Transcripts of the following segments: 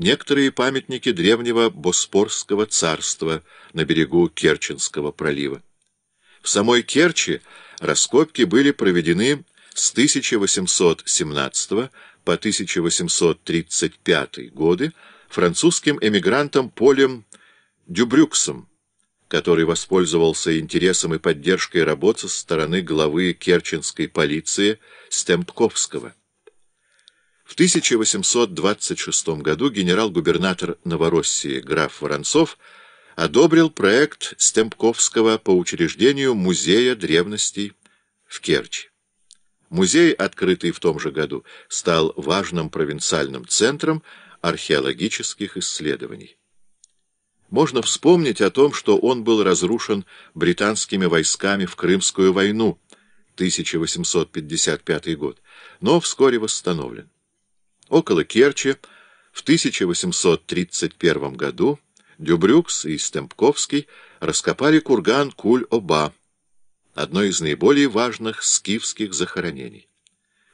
некоторые памятники древнего Боспорского царства на берегу Керченского пролива. В самой Керчи раскопки были проведены с 1817 по 1835 годы французским эмигрантом Полем Дюбрюксом, который воспользовался интересом и поддержкой работ со стороны главы керченской полиции Стемпковского. В 1826 году генерал-губернатор Новороссии граф Воронцов одобрил проект Стемпковского по учреждению Музея древностей в Керчи. Музей, открытый в том же году, стал важным провинциальным центром археологических исследований. Можно вспомнить о том, что он был разрушен британскими войсками в Крымскую войну 1855 год, но вскоре восстановлен. Около Керчи в 1831 году Дюбрюкс и Стемпковский раскопали курган Куль-Оба, одно из наиболее важных скифских захоронений.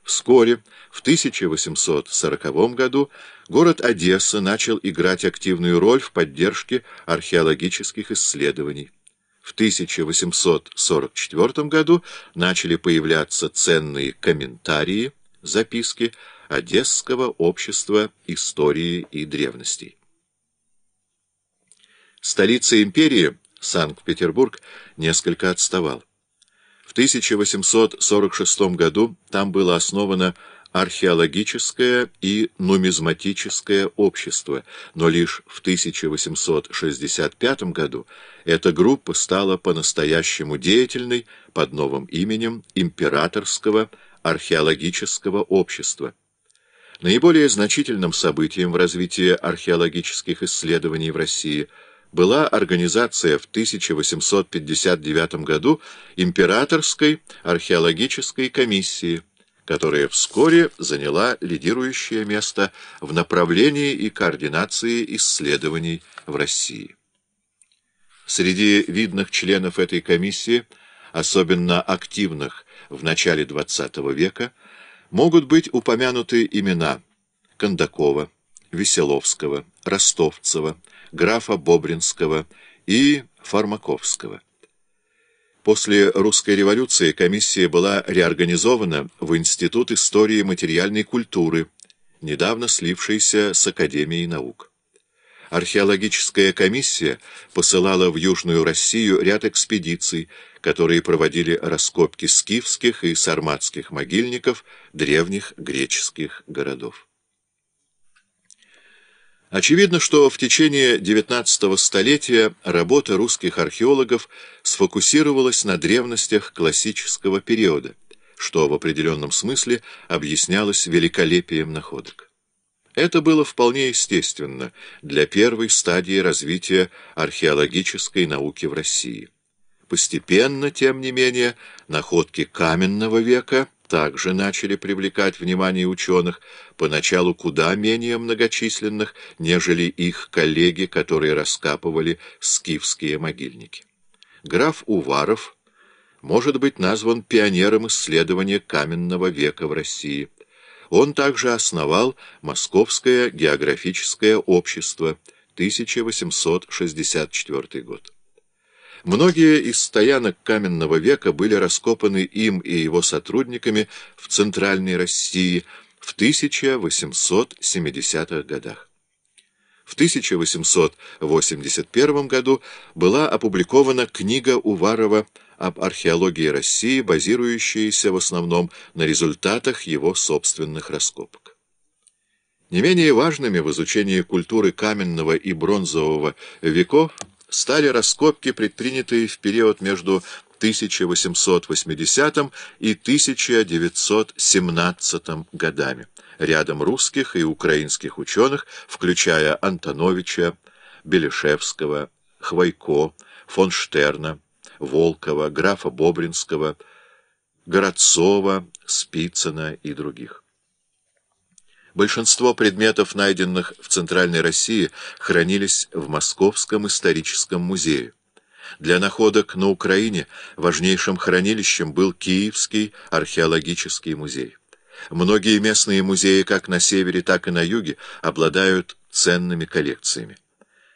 Вскоре, в 1840 году, город Одесса начал играть активную роль в поддержке археологических исследований. В 1844 году начали появляться ценные комментарии, записки Одесского общества истории и древностей. Столица империи, Санкт-Петербург, несколько отставал. В 1846 году там было основано археологическое и нумизматическое общество, но лишь в 1865 году эта группа стала по-настоящему деятельной под новым именем Императорского археологического общества. Наиболее значительным событием в развитии археологических исследований в России – была организация в 1859 году Императорской археологической комиссии, которая вскоре заняла лидирующее место в направлении и координации исследований в России. Среди видных членов этой комиссии, особенно активных в начале XX века, могут быть упомянуты имена Кондакова, Веселовского, Ростовцева, графа Бобринского и Фармаковского. После русской революции комиссия была реорганизована в Институт истории материальной культуры, недавно слившийся с Академией наук. Археологическая комиссия посылала в Южную Россию ряд экспедиций, которые проводили раскопки скифских и сарматских могильников древних греческих городов. Очевидно, что в течение XIX столетия работа русских археологов сфокусировалась на древностях классического периода, что в определенном смысле объяснялось великолепием находок. Это было вполне естественно для первой стадии развития археологической науки в России. Постепенно, тем не менее, находки каменного века – также начали привлекать внимание ученых, поначалу куда менее многочисленных, нежели их коллеги, которые раскапывали скифские могильники. Граф Уваров может быть назван пионером исследования каменного века в России. Он также основал Московское географическое общество, 1864 год. Многие из стоянок каменного века были раскопаны им и его сотрудниками в Центральной России в 1870-х годах. В 1881 году была опубликована книга Уварова об археологии России, базирующаяся в основном на результатах его собственных раскопок. Не менее важными в изучении культуры каменного и бронзового веков стали раскопки, предпринятые в период между 1880 и 1917 годами, рядом русских и украинских ученых, включая Антоновича, Белешевского, Хвойко, фон Штерна, Волкова, графа Бобринского, Городцова, Спицына и других. Большинство предметов, найденных в Центральной России, хранились в Московском историческом музее. Для находок на Украине важнейшим хранилищем был Киевский археологический музей. Многие местные музеи как на севере, так и на юге обладают ценными коллекциями.